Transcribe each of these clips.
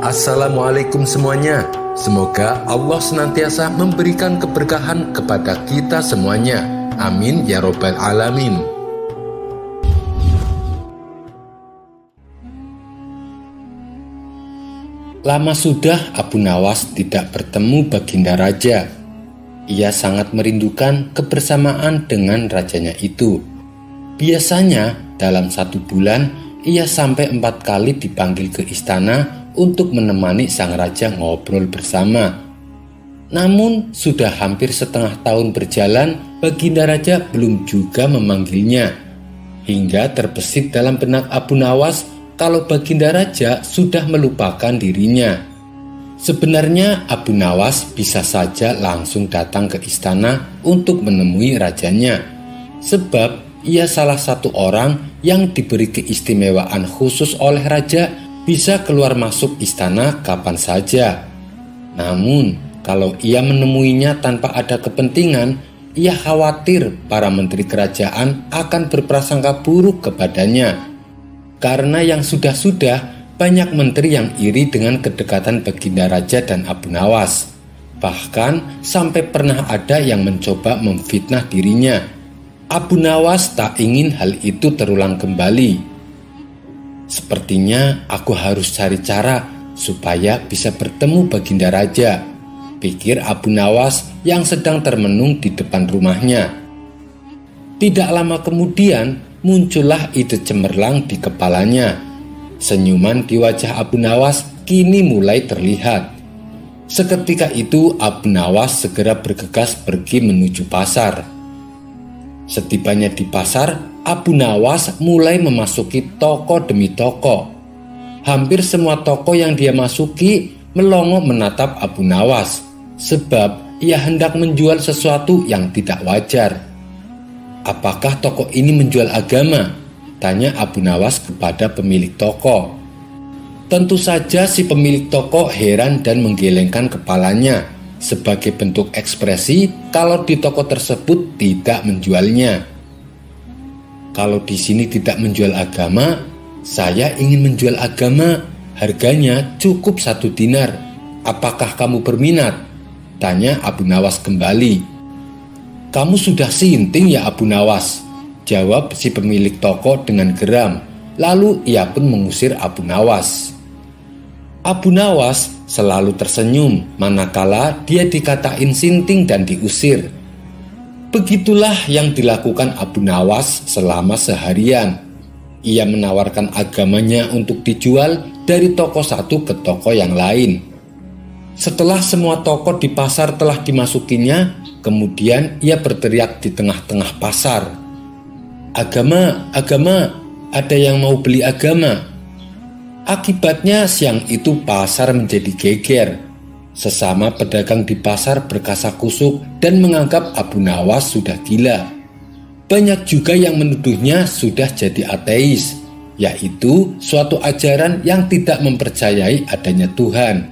Assalamualaikum semuanya. Semoga Allah senantiasa memberikan keberkahan kepada kita semuanya. Amin ya Robbal 'Alamin. Lama sudah Abu Nawas tidak bertemu Baginda Raja. Ia sangat merindukan kebersamaan dengan rajanya itu. Biasanya dalam satu bulan ia sampai empat kali dipanggil ke istana untuk menemani sang raja ngobrol bersama. Namun sudah hampir setengah tahun berjalan, Baginda Raja belum juga memanggilnya. Hingga terbesit dalam benak Abu Nawas kalau Baginda Raja sudah melupakan dirinya. Sebenarnya Abu Nawas bisa saja langsung datang ke istana untuk menemui rajanya. Sebab ia salah satu orang yang diberi keistimewaan khusus oleh raja bisa keluar masuk istana kapan saja. Namun, kalau ia menemuinya tanpa ada kepentingan, ia khawatir para menteri kerajaan akan berprasangka buruk kepadanya karena yang sudah-sudah banyak menteri yang iri dengan kedekatan Baginda Raja dan Abu Nawas. Bahkan sampai pernah ada yang mencoba memfitnah dirinya. Abu Nawas tak ingin hal itu terulang kembali. Sepertinya aku harus cari cara supaya bisa bertemu Baginda Raja. Pikir Abu Nawas yang sedang termenung di depan rumahnya. Tidak lama kemudian, muncullah ide cemerlang di kepalanya. Senyuman di wajah Abu Nawas kini mulai terlihat. Seketika itu Abu Nawas segera bergegas pergi menuju pasar. Setibanya di pasar, Abu Nawas mulai memasuki toko demi toko. Hampir semua toko yang dia masuki melongo menatap Abu Nawas, sebab ia hendak menjual sesuatu yang tidak wajar. Apakah toko ini menjual agama? Tanya Abu Nawas kepada pemilik toko. Tentu saja si pemilik toko heran dan menggelengkan kepalanya sebagai bentuk ekspresi kalau di toko tersebut tidak menjualnya. Kalau di sini tidak menjual agama, saya ingin menjual agama. Harganya cukup satu dinar. Apakah kamu berminat? Tanya Abu Nawas kembali. Kamu sudah sinting ya Abu Nawas? Jawab si pemilik toko dengan geram. Lalu ia pun mengusir Abu Nawas. Abu Nawas selalu tersenyum manakala dia dikatain sinting dan diusir. Begitulah yang dilakukan Abu Nawas selama seharian. Ia menawarkan agamanya untuk dijual dari toko satu ke toko yang lain. Setelah semua toko di pasar telah dimasukinya, Kemudian ia berteriak di tengah-tengah pasar, "Agama, agama, ada yang mau beli agama?" Akibatnya siang itu pasar menjadi geger. Sesama pedagang di pasar berkasak kusuk dan menganggap Abu Nawas sudah gila. Banyak juga yang menuduhnya sudah jadi ateis, yaitu suatu ajaran yang tidak mempercayai adanya Tuhan.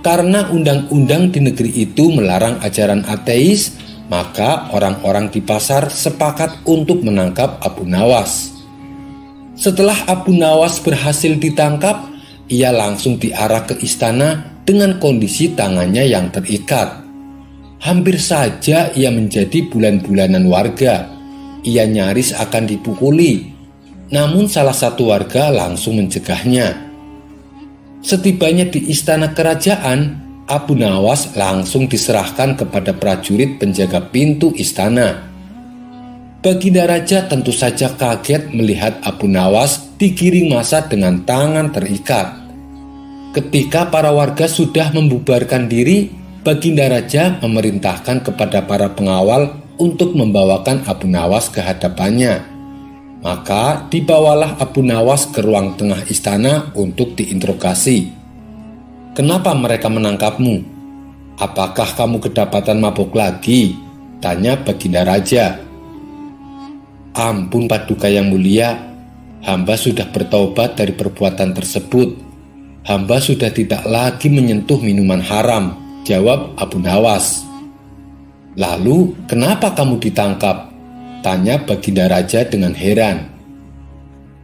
Karena undang-undang di negeri itu melarang ajaran ateis, maka orang-orang di pasar sepakat untuk menangkap Abu Nawas. Setelah Abu Nawas berhasil ditangkap, ia langsung diarah ke istana dengan kondisi tangannya yang terikat. Hampir saja ia menjadi bulan-bulanan warga. Ia nyaris akan dipukuli, namun salah satu warga langsung mencegahnya. Setibanya di istana kerajaan, Abu Nawas langsung diserahkan kepada prajurit penjaga pintu istana. Baginda Raja tentu saja kaget melihat Abu Nawas digiring masa dengan tangan terikat. Ketika para warga sudah membubarkan diri, Baginda Raja memerintahkan kepada para pengawal untuk membawakan Abu Nawas ke hadapannya. Maka dibawalah Abu Nawas ke ruang tengah istana untuk diinterogasi. Kenapa mereka menangkapmu? Apakah kamu kedapatan mabuk lagi? Tanya Baginda Raja. Ampun Paduka yang mulia, hamba sudah bertobat dari perbuatan tersebut. Hamba sudah tidak lagi menyentuh minuman haram, jawab Abu Nawas. Lalu, kenapa kamu ditangkap? Tanya Baginda Raja dengan heran.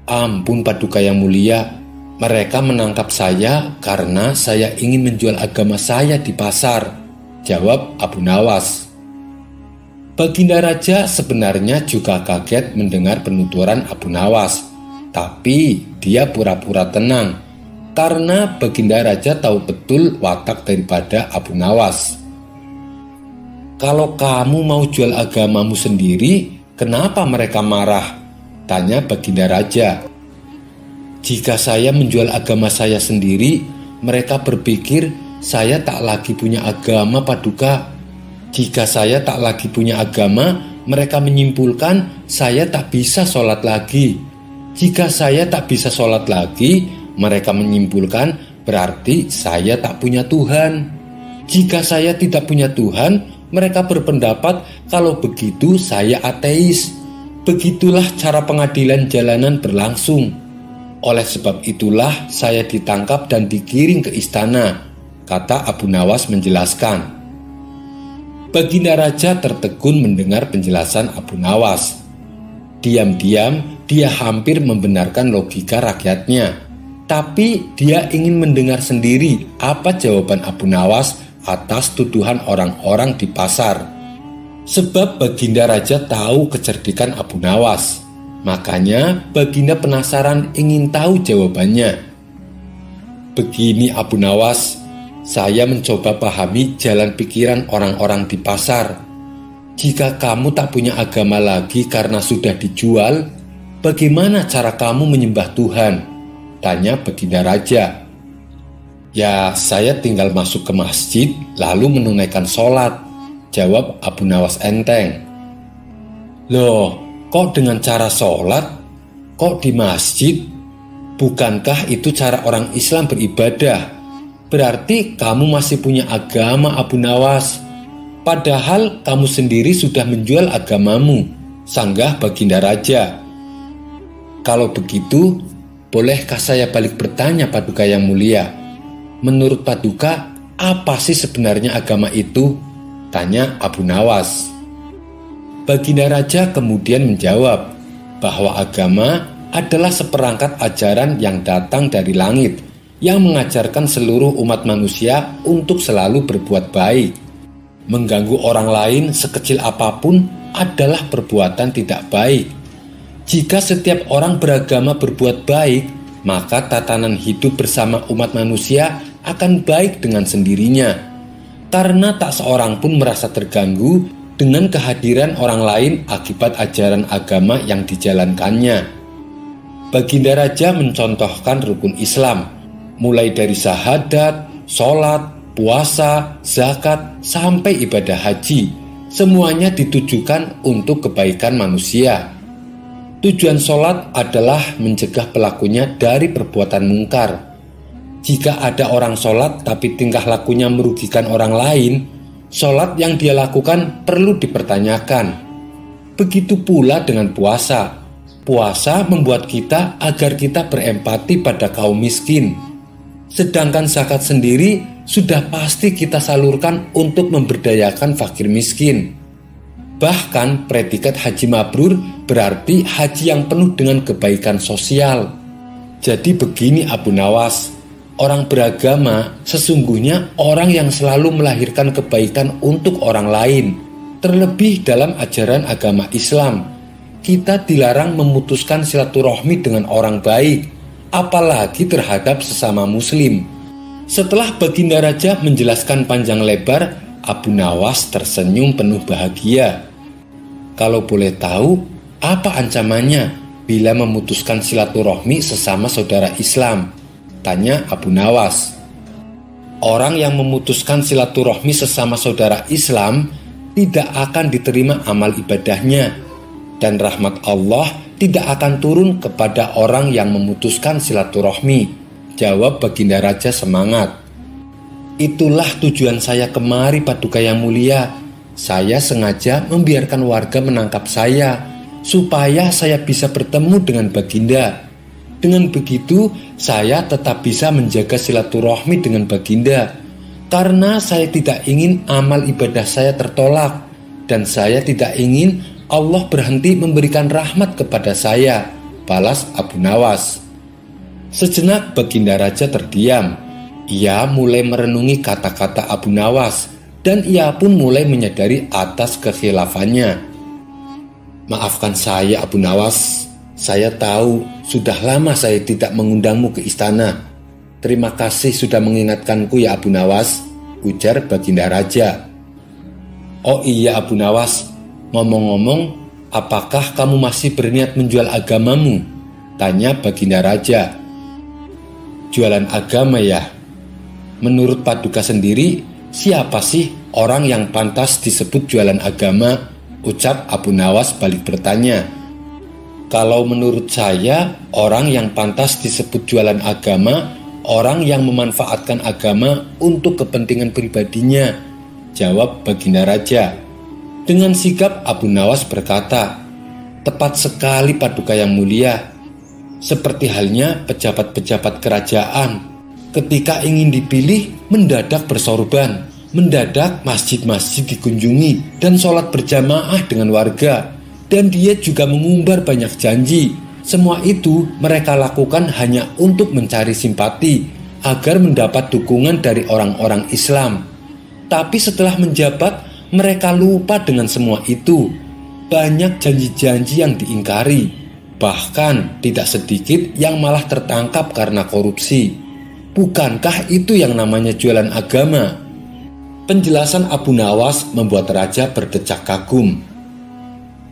Ampun Paduka yang mulia, Mereka menangkap saya karena saya ingin menjual agama saya di pasar, jawab Abu Nawas. Baginda Raja sebenarnya juga kaget mendengar penuturan Abu Nawas, tapi dia pura-pura tenang karena Baginda Raja tahu betul watak daripada Abu Nawas. Kalau kamu mau jual agamamu sendiri, kenapa mereka marah? Tanya Baginda Raja. Jika saya menjual agama saya sendiri, mereka berpikir saya tak lagi punya agama paduka. Jika saya tak lagi punya agama, mereka menyimpulkan saya tak bisa sholat lagi. Jika saya tak bisa sholat lagi, mereka menyimpulkan berarti saya tak punya Tuhan. Jika saya tidak punya Tuhan, mereka berpendapat kalau begitu saya ateis. Begitulah cara pengadilan jalanan berlangsung. Oleh sebab itulah saya ditangkap dan dikiring ke istana, kata Abu Nawas menjelaskan. Baginda Raja tertegun mendengar penjelasan Abu Nawas. Diam-diam dia hampir membenarkan logika rakyatnya. Tapi dia ingin mendengar sendiri apa jawaban Abu Nawas atas tuduhan orang-orang di pasar. Sebab Baginda Raja tahu kecerdikan Abu Nawas. Makanya Baginda penasaran ingin tahu jawabannya. Begini Abu Nawas, saya mencoba pahami jalan pikiran orang-orang di pasar. Jika kamu tak punya agama lagi karena sudah dijual, bagaimana cara kamu menyembah Tuhan? Tanya Baginda Raja. Ya, saya tinggal masuk ke masjid lalu menunaikan sholat. Jawab Abu Nawas enteng. Loh, Kok dengan cara sholat? Kok di masjid? Bukankah itu cara orang Islam beribadah? Berarti kamu masih punya agama Abu Nawas. Padahal kamu sendiri sudah menjual agamamu, sanggah Baginda Raja. Kalau begitu, bolehkah saya balik bertanya Paduka yang mulia? Menurut Paduka, apa sih sebenarnya agama itu? Tanya Abu Nawas. Baginda Raja kemudian menjawab bahwa agama adalah seperangkat ajaran yang datang dari langit yang mengajarkan seluruh umat manusia untuk selalu berbuat baik. Mengganggu orang lain sekecil apa pun adalah perbuatan tidak baik. Jika setiap orang beragama berbuat baik, maka tatanan hidup bersama umat manusia akan baik dengan sendirinya. Karena tak seorang pun merasa terganggu dengan kehadiran orang lain akibat ajaran agama yang dijalankannya. Baginda Raja mencontohkan rukun Islam, mulai dari syahadat, sholat, puasa, zakat, sampai ibadah haji. Semuanya ditujukan untuk kebaikan manusia. Tujuan sholat adalah mencegah pelakunya dari perbuatan mungkar. Jika ada orang sholat tapi tingkah lakunya merugikan orang lain, sholat yang dia lakukan perlu dipertanyakan. Begitu pula dengan puasa. Puasa membuat kita agar kita berempati pada kaum miskin. Sedangkan zakat sendiri sudah pasti kita salurkan untuk memberdayakan fakir miskin. Bahkan predikat haji mabrur berarti haji yang penuh dengan kebaikan sosial. Jadi begini Abu Nawas, orang beragama sesungguhnya orang yang selalu melahirkan kebaikan untuk orang lain. Terlebih dalam ajaran agama Islam, kita dilarang memutuskan silaturahmi dengan orang baik, apalagi terhadap sesama muslim. Setelah Baginda Raja menjelaskan panjang lebar, Abu Nawas tersenyum penuh bahagia. Kalau boleh tahu, apa ancamannya bila memutuskan silaturahmi sesama saudara Islam? Tanya Abu Nawas. Orang yang memutuskan silaturahmi sesama saudara Islam tidak akan diterima amal ibadahnya dan rahmat Allah tidak akan turun kepada orang yang memutuskan silaturahmi. Jawab Baginda Raja semangat. Itulah tujuan saya kemari Paduka yang mulia. Saya sengaja membiarkan warga menangkap saya supaya saya bisa bertemu dengan Baginda. Dengan begitu, saya tetap bisa menjaga silaturahmi dengan Baginda. Karena saya tidak ingin amal ibadah saya tertolak dan saya tidak ingin Allah berhenti memberikan rahmat kepada saya. Balas Abu Nawas. Sejenak Baginda Raja terdiam. Ia mulai merenungi kata-kata Abu Nawas dan ia pun mulai menyadari atas kekhilafannya. Maafkan saya Abu Nawas, saya tahu sudah lama saya tidak mengundangmu ke istana. Terima kasih sudah mengingatkanku ya Abu Nawas, ujar Baginda Raja. Oh iya Abu Nawas, ngomong-ngomong, apakah kamu masih berniat menjual agamamu? Tanya Baginda Raja jualan agama ya. Menurut Paduka sendiri, siapa sih orang yang pantas disebut jualan agama? Ucap Abu Nawas balik bertanya. Kalau menurut saya, orang yang pantas disebut jualan agama, orang yang memanfaatkan agama untuk kepentingan pribadinya. Jawab Baginda Raja. Dengan sigap Abu Nawas berkata, Tepat sekali Paduka yang mulia, seperti halnya pejabat-pejabat kerajaan ketika ingin dipilih mendadak bersorban, mendadak masjid-masjid dikunjungi dan sholat berjamaah dengan warga. Dan dia juga mengumbar banyak janji. Semua itu mereka lakukan hanya untuk mencari simpati agar mendapat dukungan dari orang-orang Islam. Tapi setelah menjabat, mereka lupa dengan semua itu. Banyak janji-janji yang diingkari Bahkan tidak sedikit yang malah tertangkap karena korupsi. Bukankah itu yang namanya jualan agama? Penjelasan Abu Nawas membuat raja berdecak kagum.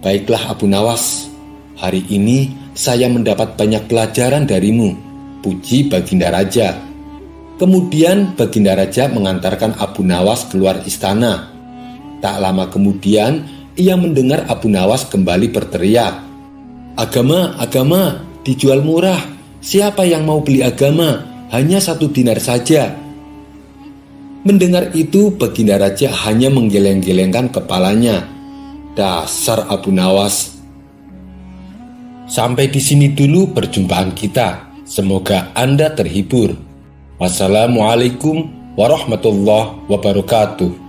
Baiklah Abu Nawas, hari ini saya mendapat banyak pelajaran darimu. Puji Baginda Raja. Kemudian Baginda Raja mengantarkan Abu Nawas keluar istana. Tak lama kemudian, ia mendengar Abu Nawas kembali berteriak, Agama, agama, dijual murah. Siapa yang mau beli agama? Hanya satu dinar saja. Mendengar itu, Baginda Raja hanya menggeleng-gelengkan kepalanya. Dasar Abu Nawas. Sampai di sini dulu perjumpaan kita. Semoga Anda terhibur. Wassalamualaikum warahmatullahi wabarakatuh.